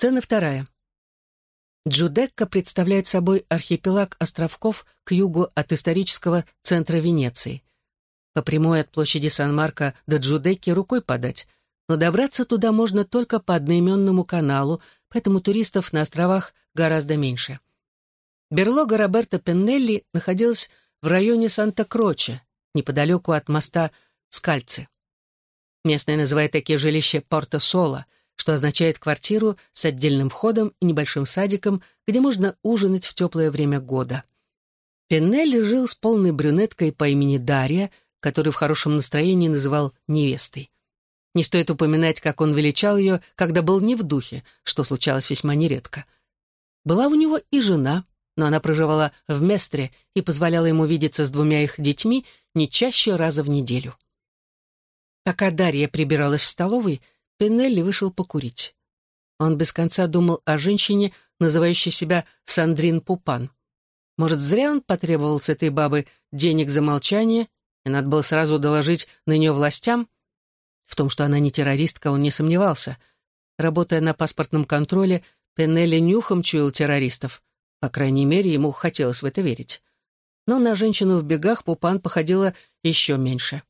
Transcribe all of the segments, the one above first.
Сцена вторая. Джудекка представляет собой архипелаг островков к югу от исторического центра Венеции. По прямой от площади Сан-Марко до Джудекки рукой подать, но добраться туда можно только по одноименному каналу, поэтому туристов на островах гораздо меньше. Берлога Роберто Пеннелли находилась в районе Санта-Кроче, неподалеку от моста Скальцы. Местные называют такие жилища Порто-Соло, что означает квартиру с отдельным входом и небольшим садиком, где можно ужинать в теплое время года. Пеннелли жил с полной брюнеткой по имени Дарья, которую в хорошем настроении называл невестой. Не стоит упоминать, как он величал ее, когда был не в духе, что случалось весьма нередко. Была у него и жена, но она проживала в Местре и позволяла ему видеться с двумя их детьми не чаще раза в неделю. Пока Дарья прибиралась в столовой, Пенелли вышел покурить. Он без конца думал о женщине, называющей себя Сандрин Пупан. Может, зря он потребовал с этой бабы денег за молчание, и надо было сразу доложить на нее властям? В том, что она не террористка, он не сомневался. Работая на паспортном контроле, Пенелли нюхом чуял террористов. По крайней мере, ему хотелось в это верить. Но на женщину в бегах Пупан походила еще меньше.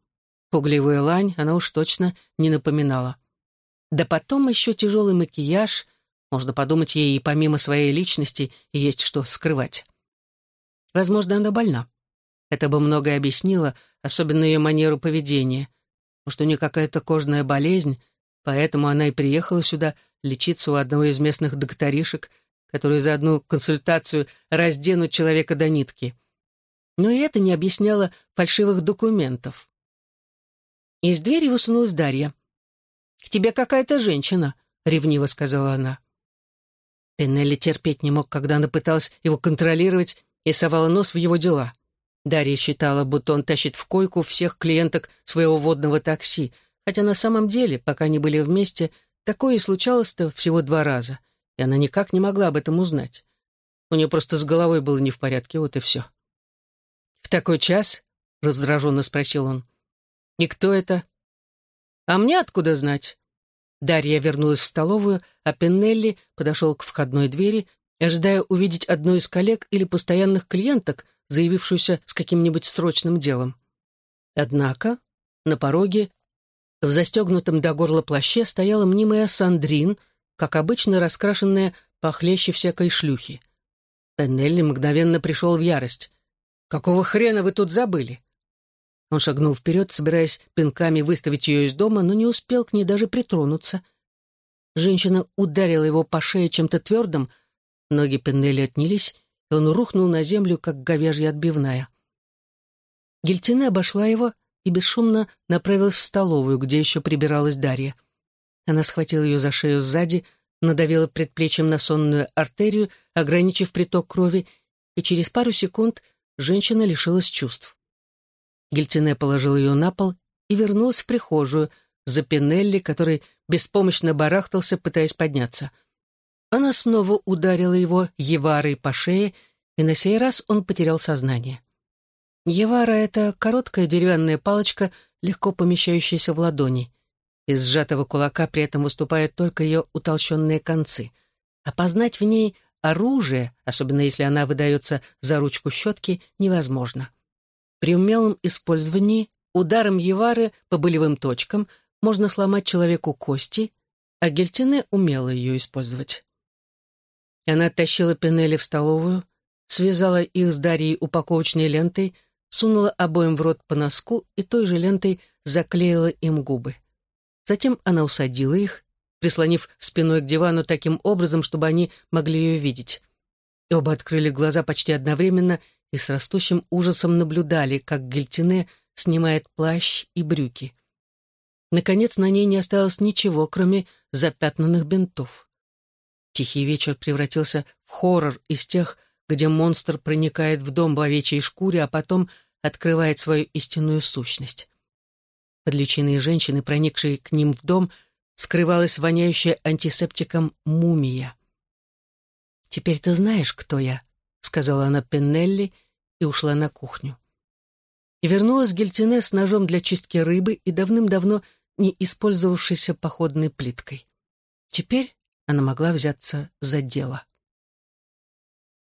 Пугливую лань она уж точно не напоминала. Да потом еще тяжелый макияж. Можно подумать, ей и помимо своей личности есть что скрывать. Возможно, она больна. Это бы многое объяснило, особенно ее манеру поведения. Может, у нее какая-то кожная болезнь, поэтому она и приехала сюда лечиться у одного из местных докторишек, которые за одну консультацию разденут человека до нитки. Но и это не объясняло фальшивых документов. Из двери высунулась Дарья. «К тебе какая-то женщина», — ревниво сказала она. Пеннелли терпеть не мог, когда она пыталась его контролировать и совала нос в его дела. Дарья считала, будто он тащит в койку всех клиенток своего водного такси, хотя на самом деле, пока они были вместе, такое и случалось-то всего два раза — и она никак не могла об этом узнать. У нее просто с головой было не в порядке, вот и все. «В такой час?» — раздраженно спросил он. «И кто это?» «А мне откуда знать?» Дарья вернулась в столовую, а Пеннелли подошел к входной двери, ожидая увидеть одну из коллег или постоянных клиенток, заявившуюся с каким-нибудь срочным делом. Однако на пороге, в застегнутом до горла плаще, стояла мнимая Сандрин — как обычно раскрашенная похлеще всякой шлюхи. Пеннелли мгновенно пришел в ярость. «Какого хрена вы тут забыли?» Он шагнул вперед, собираясь пинками выставить ее из дома, но не успел к ней даже притронуться. Женщина ударила его по шее чем-то твердым, ноги Пеннелли отнялись, и он рухнул на землю, как говяжья отбивная. Гильтина обошла его и бесшумно направилась в столовую, где еще прибиралась Дарья. Она схватила ее за шею сзади, надавила предплечьем на сонную артерию, ограничив приток крови, и через пару секунд женщина лишилась чувств. Гильтине положил ее на пол и вернулась в прихожую за Пинелли, который беспомощно барахтался, пытаясь подняться. Она снова ударила его Еварой по шее, и на сей раз он потерял сознание. Евара — это короткая деревянная палочка, легко помещающаяся в ладони. Из сжатого кулака при этом выступают только ее утолщенные концы. Опознать в ней оружие, особенно если она выдается за ручку щетки, невозможно. При умелом использовании ударом Евары по болевым точкам можно сломать человеку кости, а Гельтине умела ее использовать. Она оттащила Пенели в столовую, связала их с Дарьей упаковочной лентой, сунула обоим в рот по носку и той же лентой заклеила им губы. Затем она усадила их, прислонив спиной к дивану таким образом, чтобы они могли ее видеть. И оба открыли глаза почти одновременно и с растущим ужасом наблюдали, как Гельтине снимает плащ и брюки. Наконец, на ней не осталось ничего, кроме запятнанных бинтов. Тихий вечер превратился в хоррор из тех, где монстр проникает в дом в овечьей шкуре, а потом открывает свою истинную сущность. Под личиной женщины, проникшей к ним в дом, скрывалась воняющая антисептиком мумия. «Теперь ты знаешь, кто я», — сказала она Пеннелли и ушла на кухню. И вернулась Гельтине с ножом для чистки рыбы и давным-давно не использовавшейся походной плиткой. Теперь она могла взяться за дело.